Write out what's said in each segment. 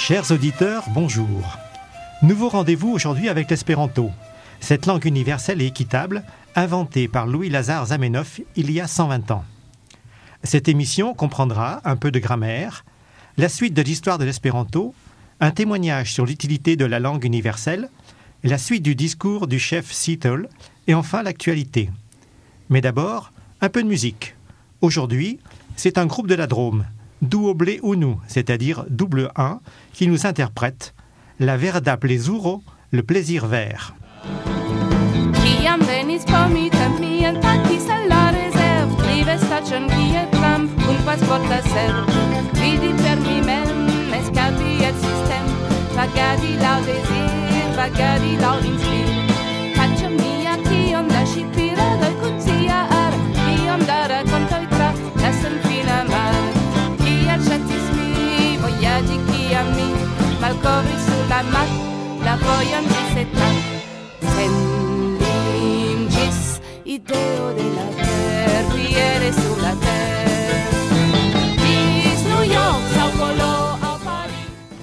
Chers auditeurs, bonjour. Nouveau rendez-vous aujourd'hui avec l'espéranto, cette langue universelle et équitable inventée par Louis-Lazare Zamenhof il y a 120 ans. Cette émission comprendra un peu de grammaire, la suite de l'histoire de l'espéranto, un témoignage sur l'utilité de la langue universelle, la suite du discours du chef Seattle et enfin l'actualité. Mais d'abord, un peu de musique. Aujourd'hui, c'est un groupe de la Drôme, Double Unu, c'est-à-dire double 1, qui nous interprète La Verda Plesuro, le plaisir vert.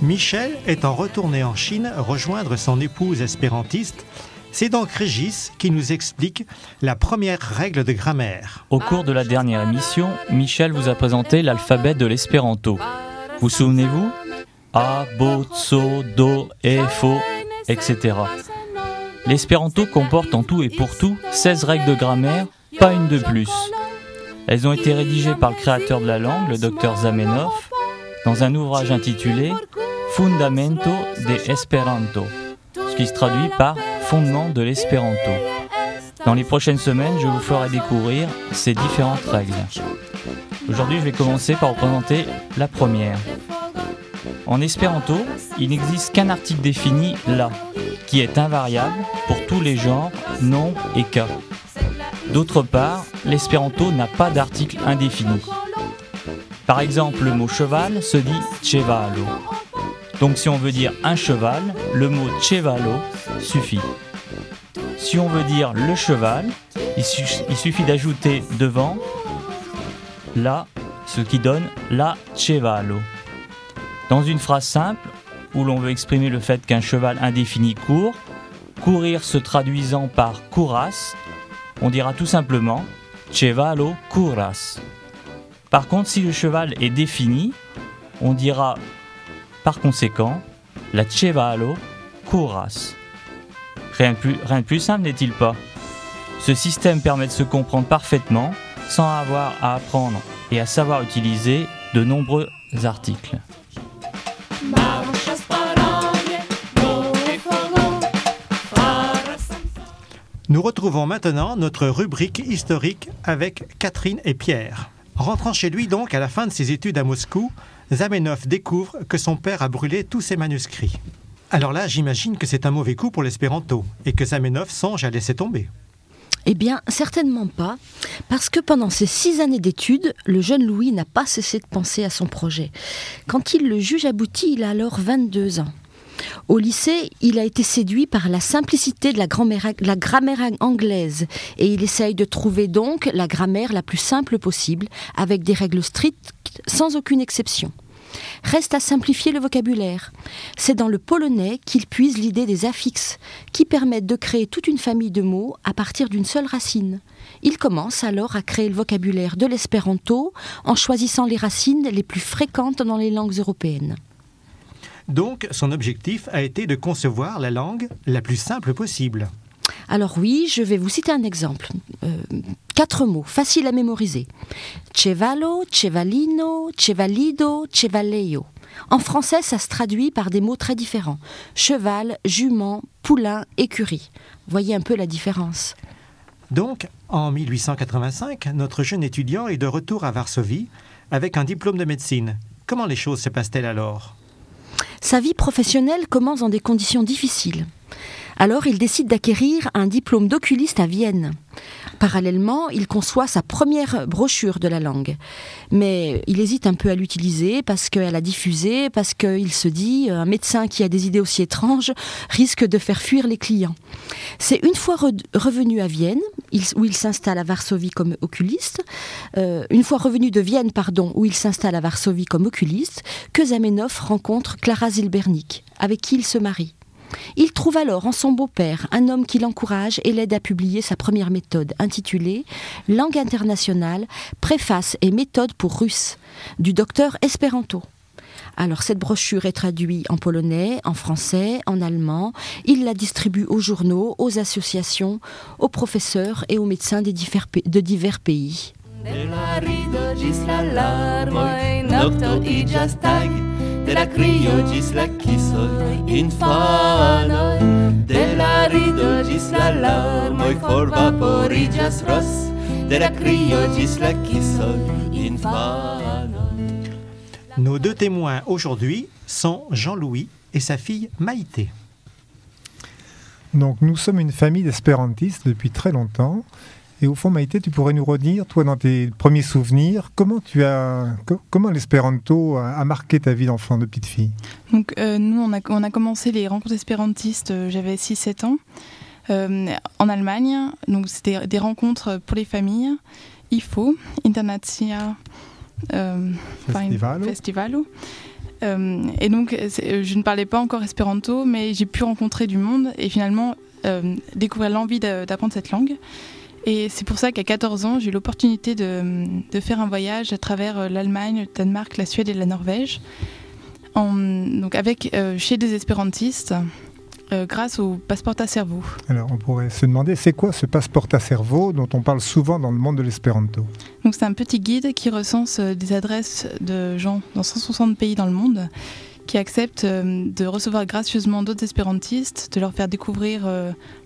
Michel étant retourné en Chine rejoindre son épouse espérantiste, c'est donc Régis qui nous explique la première règle de grammaire. Au cours de la dernière émission, Michel vous a présenté l'alphabet de l'espéranto. Vous souvenez-vous? A, Bo, Tso, Do, E, Fo, etc. L'espéranto comporte en tout et pour tout 16 règles de grammaire, pas une de plus. Elles ont été rédigées par le créateur de la langue, le docteur Zamenhof, dans un ouvrage intitulé Fundamento de Esperanto, ce qui se traduit par Fondement de l'espéranto. Dans les prochaines semaines, je vous ferai découvrir ces différentes règles. Aujourd'hui, je vais commencer par vous présenter la première. En espéranto, il n'existe qu'un article défini là, qui est invariable pour tous les genres, nombres et cas. D'autre part, l'espéranto n'a pas d'article indéfini. Par exemple, le mot cheval se dit chevalo. Donc si on veut dire un cheval, le mot chevalo suffit. Si on veut dire le cheval, il, su- il suffit d'ajouter devant la, ce qui donne la chevalo. Dans une phrase simple, où l'on veut exprimer le fait qu'un cheval indéfini court, courir se traduisant par couras, on dira tout simplement chevalo curas. Par contre, si le cheval est défini, on dira par conséquent la chevalo curas. Rien de plus, simple n'est-il pas? Ce système permet de se comprendre parfaitement sans avoir à apprendre et à savoir utiliser de nombreux articles. Nous retrouvons maintenant notre rubrique historique avec Catherine et Pierre. Rentrant chez lui donc à la fin de ses études à Moscou, Zamenhof découvre que son père a brûlé tous ses manuscrits. Alors là, j'imagine que c'est un mauvais coup pour l'espéranto et que Zamenhof songe à laisser tomber. Eh bien, certainement pas, parce que pendant ces six années d'études, le jeune Louis n'a pas cessé de penser à son projet. Quand il le juge abouti, il a alors 22 ans. Au lycée, il a été séduit par la simplicité de la grammaire, la grammaire anglaise et il essaye de trouver donc la grammaire la plus simple possible, avec des règles strictes sans aucune exception. Reste à simplifier le vocabulaire. C'est dans le polonais qu'il puise l'idée des affixes, qui permettent de créer toute une famille de mots à partir d'une seule racine. Il commence alors à créer le vocabulaire de l'espéranto en choisissant les racines les plus fréquentes dans les langues européennes. Donc, son objectif a été de concevoir la langue la plus simple possible. Alors oui, je vais vous citer un exemple. Euh, quatre mots, faciles à mémoriser. Cevalo, cevalino, cevalido, cevaleo. En français, ça se traduit par des mots très différents. Cheval, jument, poulain, écurie. Voyez un peu la différence. Donc, en 1885, notre jeune étudiant est de retour à Varsovie avec un diplôme de médecine. Comment les choses se passent-elles alors? Sa vie professionnelle commence dans des conditions difficiles. Alors il décide d'acquérir un diplôme d'oculiste à Vienne. Parallèlement, il conçoit sa première brochure de la langue. Mais il hésite un peu à l'utiliser parce qu'elle a diffusé, parce qu'il se dit un médecin qui a des idées aussi étranges risque de faire fuir les clients. C'est une fois revenu à Vienne, où il s'installe à Varsovie comme oculiste, euh, une fois revenu de Vienne, pardon, où il s'installe à Varsovie comme oculiste, que Zamenhof rencontre Clara Zilbernik, avec qui il se marie. Il trouve alors en son beau-père un homme qui l'encourage et l'aide à publier sa première méthode intitulée Langue internationale, préface et méthode pour Russes du docteur Esperanto. Alors cette brochure est traduite en polonais, en français, en allemand. Il la distribue aux journaux, aux associations, aux professeurs et aux médecins de divers pays. De la crio gis la kisoj infanoj de la rido gis la larmoj forvaporiĝas ros de la crio gis la kisoj infanoj Nos deux témoins aujourd'hui sont Jean-Louis et sa fille Maïté. Donc nous sommes une famille d'espérantistes depuis très longtemps et au fond, Maïté, tu pourrais nous redire, toi, dans tes premiers souvenirs, comment tu as, comment l'espéranto a, marqué ta vie d'enfant, de petite fille? Donc, euh, nous, on a, on a, commencé les rencontres espérantistes, euh, j'avais 6-7 ans, euh, en Allemagne. Donc, c'était des rencontres pour les familles. IFO, Internatia Festivalo. Festivalo. et donc, je ne parlais pas encore espéranto, mais j'ai pu rencontrer du monde et finalement découvrir l'envie d'apprendre cette langue. Et c'est pour ça qu'à 14 ans, j'ai eu l'opportunité de, de, faire un voyage à travers euh, l'Allemagne, le Danemark, la Suède et la Norvège, en, donc avec, euh, chez des espérantistes. Euh, grâce au passeport à cerveau. Alors on pourrait se demander, c'est quoi ce passeport à cerveau dont on parle souvent dans le monde de l'espéranto? Donc c'est un petit guide qui recense des adresses de gens dans 160 pays dans le monde qui acceptent de recevoir gracieusement d'autres espérantistes, de leur faire découvrir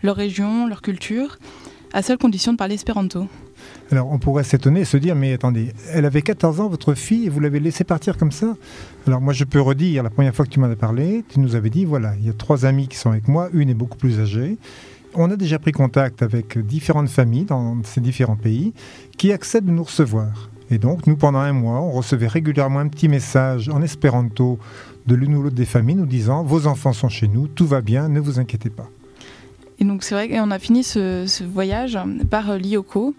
leur région, leur culture à seule condition de parler espéranto. Alors on pourrait s'étonner et se dire, mais attendez, elle avait 14 ans, votre fille, et vous l'avez laissée partir comme ça? Alors moi je peux redire, la première fois que tu m'en as parlé, tu nous avais dit, voilà, il y a trois amis qui sont avec moi, une est beaucoup plus âgée. On a déjà pris contact avec différentes familles dans ces différents pays qui acceptent de nous recevoir. Et donc, nous, pendant un mois, on recevait régulièrement un petit message en espéranto de l'une ou l'autre des familles nous disant Vos enfants sont chez nous, tout va bien, ne vous inquiétez pas. Et donc c'est vrai qu'on a fini ce, voyage par euh, l'IOCO.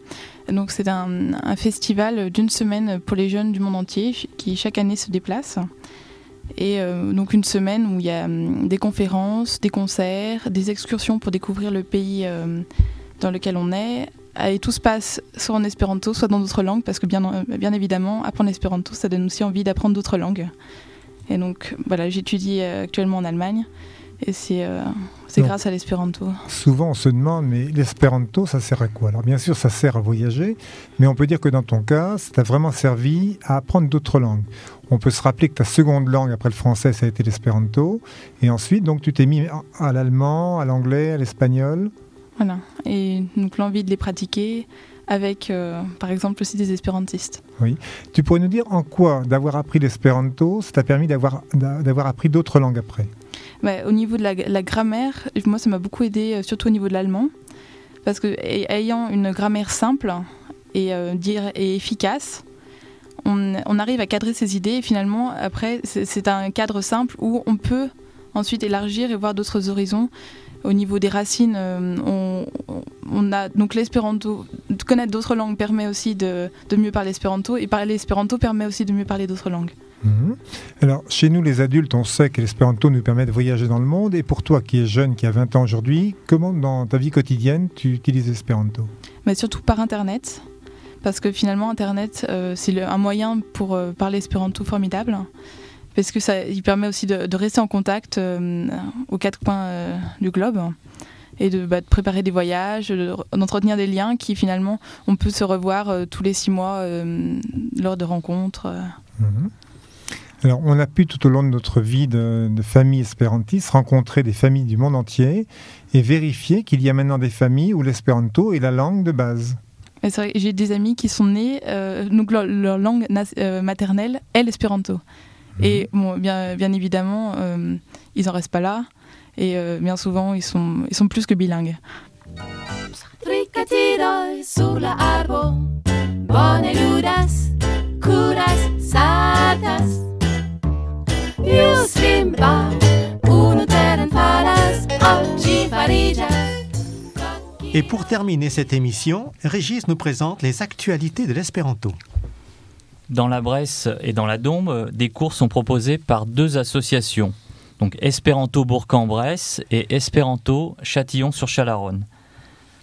Donc c'est un, festival d'une semaine pour les jeunes du monde entier qui chaque année se déplacent. Et euh, donc une semaine où il y a hum, des conférences, des concerts, des excursions pour découvrir le pays euh, dans lequel on est. Et tout se passe soit en espéranto, soit dans d'autres langues, parce que bien, bien évidemment, apprendre l'espéranto, ça donne aussi envie d'apprendre d'autres langues. Et donc voilà, j'étudie actuellement en Allemagne. Et c'est euh, grâce à l'espéranto. Souvent, on se demande, mais l'espéranto, ça sert à quoi? Alors, bien sûr, ça sert à voyager, mais on peut dire que dans ton cas, ça t'a vraiment servi à apprendre d'autres langues. On peut se rappeler que ta seconde langue après le français, ça a été l'espéranto. Et ensuite, donc, tu t'es mis à l'allemand, à l'anglais, à l'espagnol. Voilà. Et donc, l'envie de les pratiquer avec, euh, par exemple, aussi des espérantistes. Oui. Tu pourrais nous dire en quoi d'avoir appris l'espéranto, ça t'a permis d'avoir appris d'autres langues après? Bah, au niveau de la, grammaire, moi, ça m'a beaucoup aidé, euh, surtout au niveau de l'allemand. Parce que ayant une grammaire simple et, euh, dire, et efficace, on, arrive à cadrer ses idées et finalement, après, c'est un cadre simple où on peut ensuite élargir et voir d'autres horizons. Au niveau des racines, euh, on, a donc l'espéranto. Connaître d'autres langues permet aussi de, de mieux parler espéranto et parler espéranto permet aussi de mieux parler d'autres langues. Mhm. Alors, chez nous, les adultes, on sait que l'espéranto nous permet de voyager dans le monde. Et pour toi, qui es jeune, qui a 20 ans aujourd'hui, comment dans ta vie quotidienne tu utilises l'espéranto? Mais Surtout par Internet. Parce que finalement, Internet, euh, c'est un moyen pour euh, parler espéranto formidable. Parce que ça, il permet aussi de, rester en contact euh, aux quatre coins du globe et de, bah, préparer des voyages, d'entretenir des liens qui finalement on peut se revoir tous les six mois lors de rencontres. Mhm. Alors, on a pu tout au long de notre vie de, famille espérantiste rencontrer des familles du monde entier et vérifier qu'il y a maintenant des familles où l'espéranto est la langue de base. J'ai des amis qui sont nés, euh, donc leur, langue euh, maternelle est l'espéranto. Mhm. Et bon, bien, bien évidemment, euh, ils n'en restent pas là. Et euh, bien souvent, ils sont, ils sont plus que bilingues. Et pour terminer cette émission, Régis nous présente les actualités de l'espéranto. Dans la Bresse et dans la Dombe, des cours sont proposés par deux associations, donc Espéranto Bourg-en-Bresse et Espéranto Châtillon-sur-Chalaronne.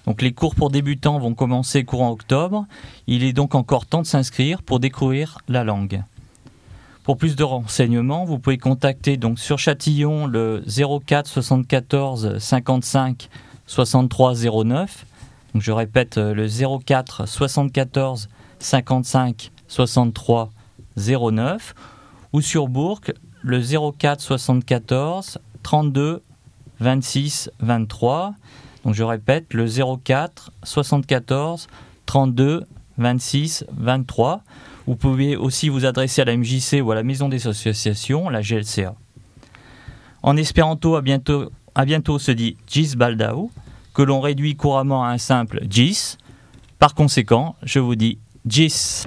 Donc les cours pour débutants vont commencer courant octobre. Il est donc encore temps de s'inscrire pour découvrir la langue. Pour plus de renseignements, vous pouvez contacter donc sur Châtillon le 04 74 55 63 09. Donc je répète euh, le 04 74 55 63 09 ou sur Bourg le 04 74 32 26 23. Donc je répète le 04 74 32 26 23. Vous pouvez aussi vous adresser à la MJC ou à la Maison des associations, la GLCA. En espéranto, à bientôt, à bientôt se dit Gis Baldao, que l'on réduit couramment à un simple Gis. Par conséquent, je vous dis Gis.